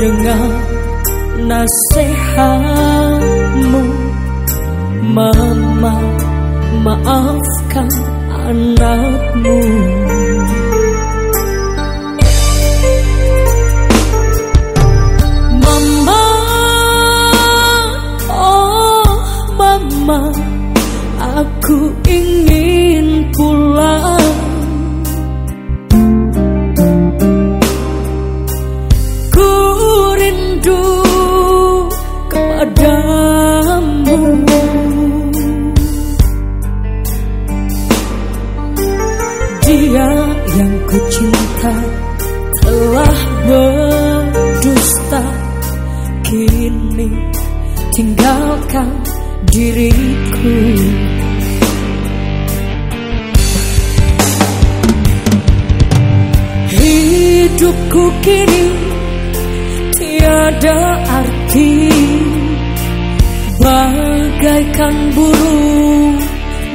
mendengar nasihatmu. Mama maafkan anakmu rindu kepadamu. Dia yang ku cinta telah berdusta. Kini tinggalkan diriku. Hidupku kini tiada arti. Bagaikan burung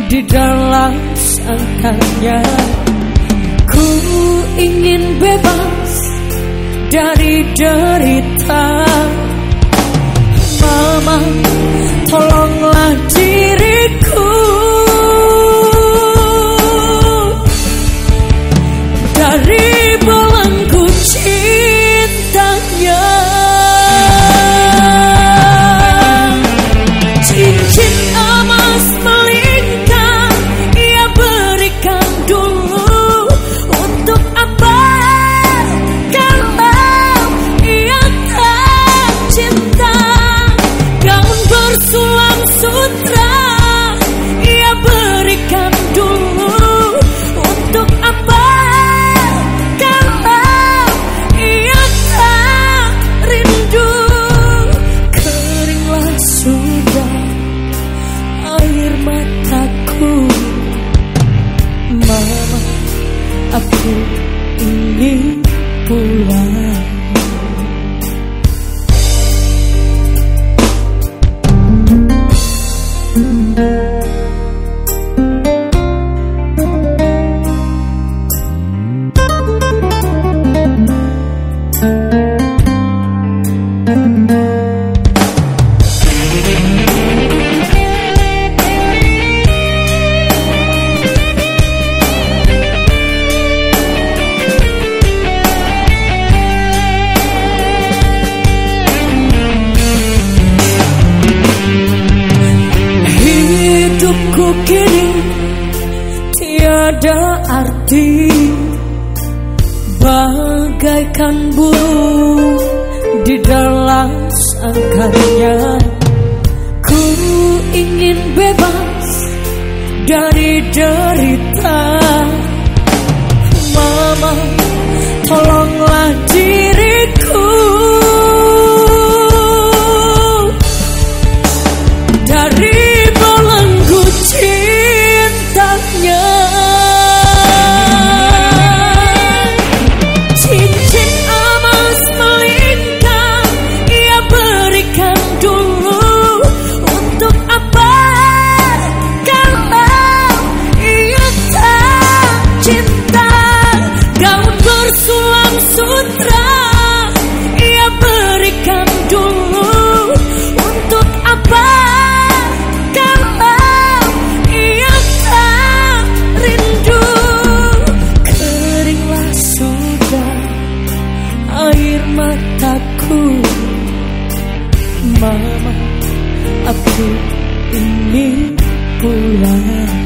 di dalam sangkarnya Ku ingin bebas dari derita. Mama tolonglah Hidupku kini tiada arti Bagaikan burung di dalam sangkarnya. Ku ingin bebas dari derita Mama, aku ingin pulang